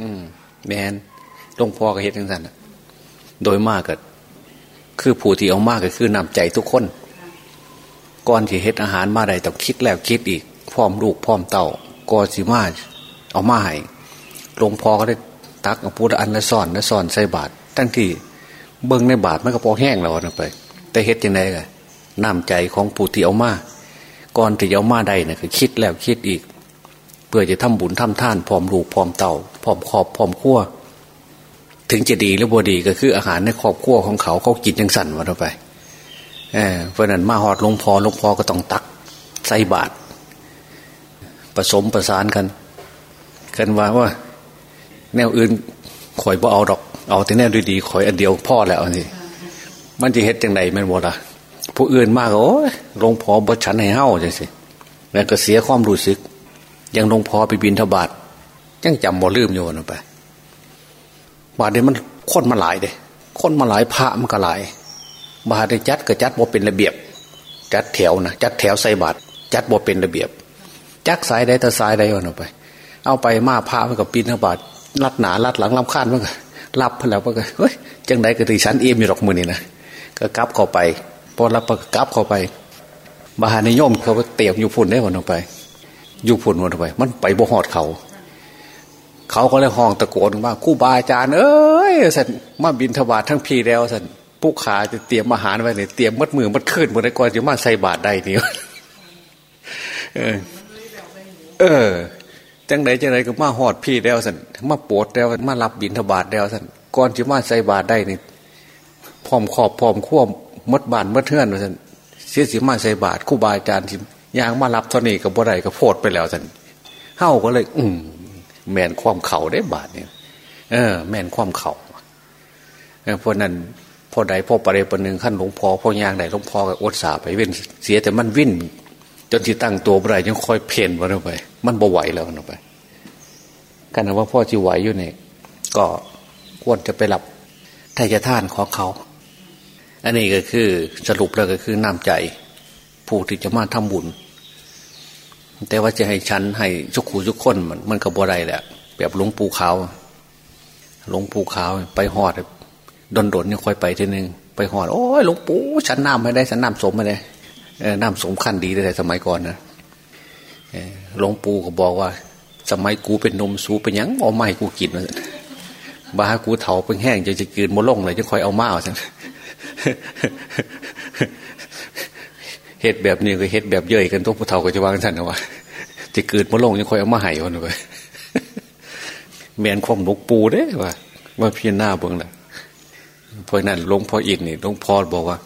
อืมแมนหลวงพ่อก็เห็นทั้งนั้นโดยมากก็คือผู้ที่เอามากก็คือนำใจทุกคนก่อนที่เฮ็ดอาหารมาใดต้องคิดแล้วคิดอีก พร้อมลูกพร้อมเต่าก่อนสิมาเอามาให้หลวงพ่อก็ได้ตักเอาพุทธอันละซ่อนละซ่อนใส่บาตรทั้งที่เบิ้งในบาตรมันก็พอแห้งแล้วนะไป แต่เฮ็ดยังไงกันน้ำใจของผู้ที่เอามาก่อนที่จะเอามาได้เนี่ยคือคิดแล้วคิดอีก เพื่อจะทำบุญทำท่านพร้อมลูกพร้อมเต่าพร้อมครอบพร้อมขั้วถึงจะดีหรือบ่ดีก็คืออาหารในครอบครัวของเขาเขากินยังสั่นวันไปเเพราะนั้นมาหอดลงพอลงพอก็ต้องตักใส่บาตรผสมประสานกัน กันว่าว่า แนวอื่นข่อยบ่เอาดอก เอาแต่แนวดีๆข่อยอันเดียวพ่อแล้วนี่มันจะเฮ็ดจังไดแม่นบ่ล่ะผู้อื่นมากโอ้ยลงพอบ่ฉันให้เฮาจังสิแล้วก็เสียความรู้สึก ยังหลวงพ่อไปบินทบาทยังจำบ่ลืมอยู่นะไปบาทเดนี้มันคนมาหลายเด้คนมาหลายพระมันก็หลาย บาดได้จัดก็จัดบ่เป็นระเบียบ จัดแถวนะจัดแถวใส่บาตรจัดบ่เป็นระเบียบ จักสายใดแต่สายใดวันออกไป เอาไปมาพามันกับปีนทบาทลัดหนาลัดหลังลำคาญมันก็รับพแล้วมันก็เฮ้ยจังไดก็ตีฉันเอี่ยมอยู่หรอกมือนี่นะก็กลับเข้าไปพอรับก็กลับเข้าไป บาหานิยมเขาเตียมอยู่พุ่นได้วันออกไป อยู่พุ่นวันไป มันไปบ่หอดเขา เขาก็เลยห้องตะโกนว่าคู่บาอาจารย์เอ้ยสันมาบินทบาททั้งพีแล้วสันผู้ขาจะเตรียมอาหารไว้เนี่ยเตรียมมัดมือมัดขึ้นหมดเลยก่อนจะมาใส่บาตรได้นี่เออ เออจังไหนจังไหนก็มาหอดพี่แล้วสันมาปวดแล้วมารับบินทบาทแล้วสันก่อนจะมาใส่บาตรได้นี่พร้อมขอบพร้อมควบมดบานมัดเทือนสันเสียสิมาใส่บาตรคู่บาอาจารย์ที่ ยางมารับเท่านี้กับบ่ได้ก็โพดไปแล้วสันเฮ้าก็เลย อืมแมนความเข่าได้บาทเนี่ยเออ แมนความเข่าเพราะนั้นพ่อใดพ่อประเดี๋ยวหนึ่งขั้นหลวงพ่อพ่อยางใดหลวงพ่อก็อดสาไปเว้นเสียแต่มันวิ่นจนที่ตั้งตัวไ่ไรยังคอยเพ่นวันไป มันบ่ไหวแล้ววันไปกันว่าพ่อจีไหวอยู่เนี่ยก็ควรจะไปหลับทายท่านของเขา อันนี้ก็คือสรุปแล้วก็คือน้ำใจ ผู้ที่จะมาทำบุญ แต่ว่าจะให้ฉันให้ชุกขู่ชุกคนมันมันก็บ่ได้แหละแบบหลวงปู่ขาวหลวงปู่ขาวไปหอดดนดนเนี่ยค่อยไปทีนึงไปหอดโอ้ยหลวงปู่ฉันน้ำไม่ได้ฉันน้ำสมไม่ได้น้ำสมขั้นดีแต่สมัยก่อนนะหลวงปู่ก็บอกว่า สมัยกูเป็นนมสูเป็นยังเอาไม้กูกินมาบ้ากูเถาเป็นแห้งจะจะกินมล่งเลยจะคอยเอามาเอาสัน เฮ็ดแบบนี้ก็เฮ็ดแบบเย่ยกันทุกผู้เฒ่าก็จะวางสันนะว่าจะเกิดมล่งจะคอยเอามาให้วันไปแมนความหลวงปู่เด้ว่าว่าพี่หน้าเบิ่งแหละเพราะนั้นหลวงพ่ออินนี่หลวงพ่อบอกว่า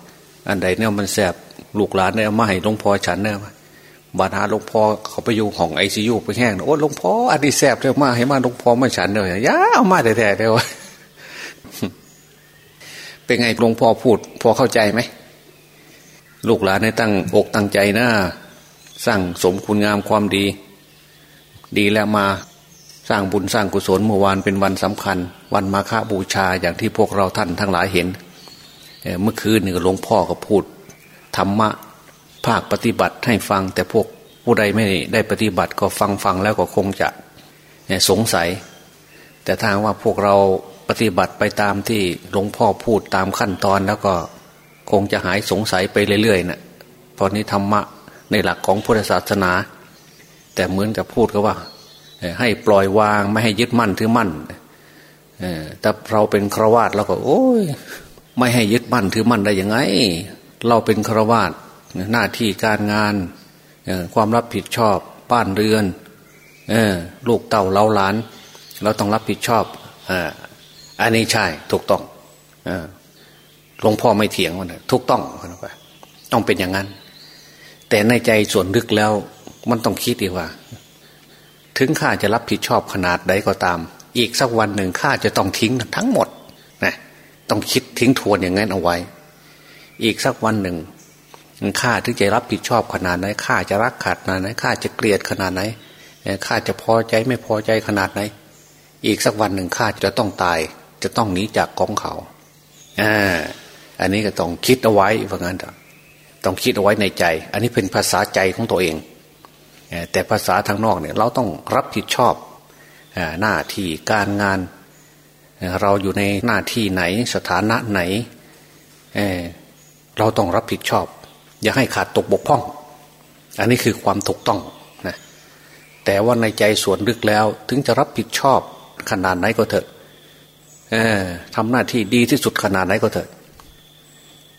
อันใดเนี่ยมันแสบลูกหลานเนี่ยมาให้หลวงพ่อฉันเนี่ยบาดาหลวงพ่อเขาไปอยู่ของไอซียูไปแห้งโอ้หลวงพ่ออันนี้แสบเลยมาให้มาหลวงพ่อมาฉันเลยย่าเอามาแต่แต่เดียวเป็นไงหลวงพ่อพูด พอเข้าใจไหม ลูกหลานในตั้งอกตั้งใจนะสร้างสมคุณงามความดี ดีแล้วมาสร้างบุญสร้างกุศลเมื่อวานเป็นวันสำคัญ วันมาฆบูชาอย่างที่พวกเราท่านทั้งหลายเห็นเมื่อคืนนี่หลวงพ่อก็พูดธรรมะภาคปฏิบัติให้ฟัง แต่พวกผู้ใดไม่ได้ปฏิบัติก็ฟังฟังแล้วก็คงจะสงสัย แต่ทางว่าพวกเราปฏิบัติไปตามที่หลวงพ่อพูดตามขั้นตอนแล้วก็ คงจะหายสงสัยไปเรื่อยๆนะ่ะตอนนี้ธรรมะในหลักของพุทธศาสนา แต่เหมือนกับพูดก็ว่า ให้ปล่อยวางไม่ให้ยึดมั่นถือมั่นแต่เราเป็นครวาตเราก็ โอ้ยไม่ให้ยึดมั่นถือมั่นได้ยังไง เราเป็นครวาตหน้าที่การงานความรับผิดชอบบ้านเรือนลูกเต่าเล้าหลาน เราต้องรับผิดชอบอันนี้ใช่ถูกต้อง หลวงพ่อไม่เถียงมันถูกต้องต้องเป็นอย่างนั้น แต่ในใจส่วนลึกแล้ว มันต้องคิดดีว่า ถึงข้าจะรับผิดชอบขนาดใดก็ตาม อีกสักวันหนึ่งข้าจะต้องทิ้งทั้งหมดนะต้องคิดทิ้งทวนอย่างนั้นเอาไว้ อีกสักวันหนึ่งข้าถึงจะรับผิดชอบขนาดไหนข้าจะรักขาดขนาดไหนข้าจะเกลียดขนาดไหนข้าจะพอใจไม่พอใจขนาดไหน อีกสักวันหนึ่งข้าจะต้องตาย จะต้องหนีจากกองเขาอ่า อันนี้ก็ต้องคิดเอาไว้เพราะงั้นต้องคิดเอาไว้ในใจ อันนี้เป็นภาษาใจของตัวเอง แต่ภาษาทางนอกเนี่ยเราต้องรับผิดชอบหน้าที่การงาน เราอยู่ในหน้าที่ไหนสถานะไหนเเราต้องรับผิดชอบ อย่าให้ขาดตกบกพร่อง อันนี้คือความถูกต้องนะแต่ว่าในใจส่วนลึกแล้ว ถึงจะรับผิดชอบขนาดไหนก็เถอะทำหน้าที่ดีที่สุดขนาดไหนก็เถอะ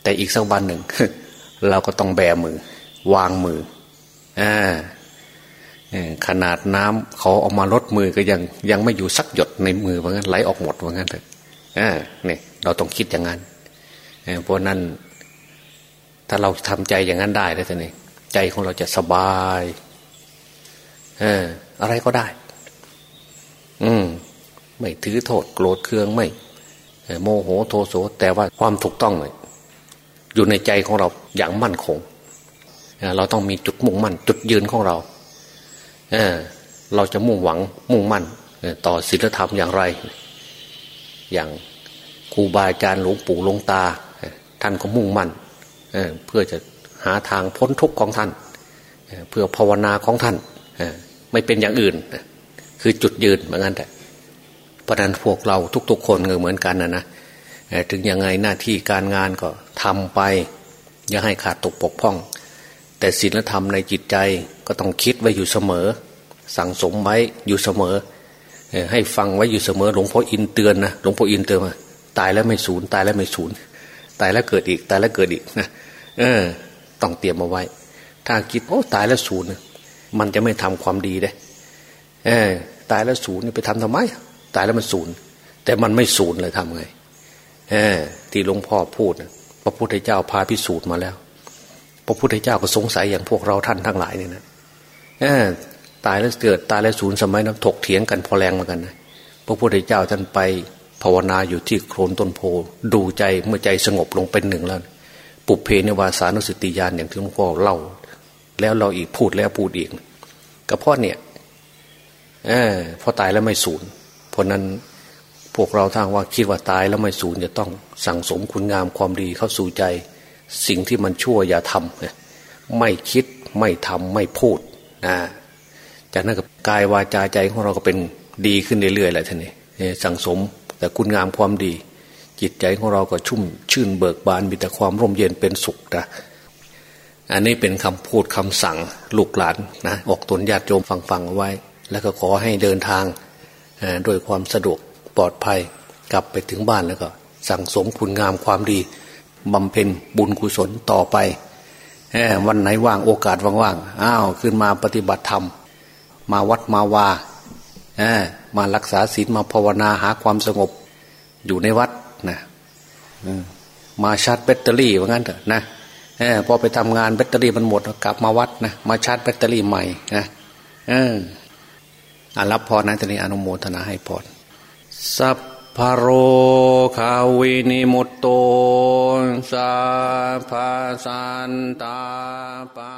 แต่อีกสักวันหนึ่ง เราก็ต้องแบมือ วางมืออ่าขนาดน้ำเขาเอามาลดมือก็ยังยังไม่อยู่สักหยดในมือว่างั้นไหลออกหมดว่างั้นเถอะอ่าเนี่ยเราต้องคิดอย่างนั้นเพราะนั้น ถ้าเราทำใจอย่างนั้นได้แล้วท่านี่ใจของเราจะสบายเอออะไรก็ได้ อืม ไม่ถือโทษโกรธเคืองไม่โมโหโทโสแต่ว่าความถูกต้องเลย อยู่ในใจของเราอย่างมั่นคง เราต้องมีจุดมุ่งมั่น จุดยืนของเราเเราจะมุ่งหวังมุ่งมั่นต่อศีลธรรมอย่างไร อย่างครูบาอาจารย์หลวงปู่หลวงตา ท่านก็มุ่งมั่นเเพื่อจะหาทางพ้นทุกข์ของท่านเพื่อภาวนาของท่านไม่เป็นอย่างอื่น คือจุดยืนเหมือนกันแต่ประนันพวกเราทุก ๆ คนเหมือนกันนะนะ ถึงยังไงหน้าที่การงานก็ทำไป อย่าให้ขาดตกปกพ่อง แต่ศีลธรรมในจิตใจก็ต้องคิดไว้อยู่เสมอ สั่งสมไว้อยู่เสมอ ให้ฟังไว้อยู่เสมอ หลวงพ่ออินเตือนนะหลวงพ่ออินเตือนมาตายแล้วไม่สูญตายแล้วไม่สูญตายแล้วเกิดอีก ตายแล้วเกิดอีกนะเออ ต้องเตรียมมาไว้ ถ้าคิดโอ้ตายแล้วสูญมันจะไม่ทำความดีได้เออตายแล้วสูญไปทำทำไม ตายแล้วมันสูญแต่มันไม่สูญเลยทำไง ที่หลวงพ่อพูดพระพุทธเจ้าพาพิสูจน์มาแล้ว พระพุทธเจ้าก็สงสัยอย่างพวกเราท่านทั้งหลายเนี่ยนะอตายแล้วเกิดตายแล้วสูญสมัยนั้นถกเถียงกันพอแรงเหมือนกันนะพระพุทธเจ้าท่านไปภาวนาอยู่ที่โคลนต้นโพดูใจเมื่อใจสงบลงเป็นหนึ่งแล้ว ปุเพนวาสานุสติญาณอย่างที่หลวงพ่อเล่า แล้วเราอีกพูดแล้วพูดอีกก็เพราะเนี่ยออพอตายแล้วไม่สูญเพราะนั้น พวกเราทางว่าคิดว่าตายแล้วไม่สูญจะต้องสั่งสมคุณงามความดีเข้าสู่ใจ สิ่งที่มันชั่วอย่าทำไม่คิดไม่ทำไม่พูดนะจากนั้นกับกายวาจาใจของเราก็เป็นดีขึ้นเรื่อยๆแหละท่านนี่สั่งสมแต่คุณงามความดี จิตใจของเราก็ชุ่มชื่นเบิกบานมีแต่ความร่มเย็นเป็นสุขนะอันนี้เป็นคำพูดคำสั่งลูกหลานนะออกตนญาติโยมฟังๆเอาไว้ แล้วก็ขอให้เดินทางโดยความสะดวก ปลอดภัย กลับไปถึงบ้านแล้วก็ สั่งสมคุณงามความดีบำเพ็ญบุญกุศลต่อไปวันไหนว่างโอกาสว่างๆอ้าวขึ้นมาปฏิบัติธรรม มาวัดมาวามารักษาศีลมาภาวนาหาความสงบ อยู่ในวัดนะมาชาร์จแบตเตอรี่ว่างั้นเถอะนะพอไปทำงานแบตเตอรี่มันหมดกลับมาวัดนะมาชาร์จแบตเตอรี่ใหม่นะเออรับพรนะตอนนี้อนุโมทนาให้พร สัพพโรคาวินิมุตโตสัพพสันตาปา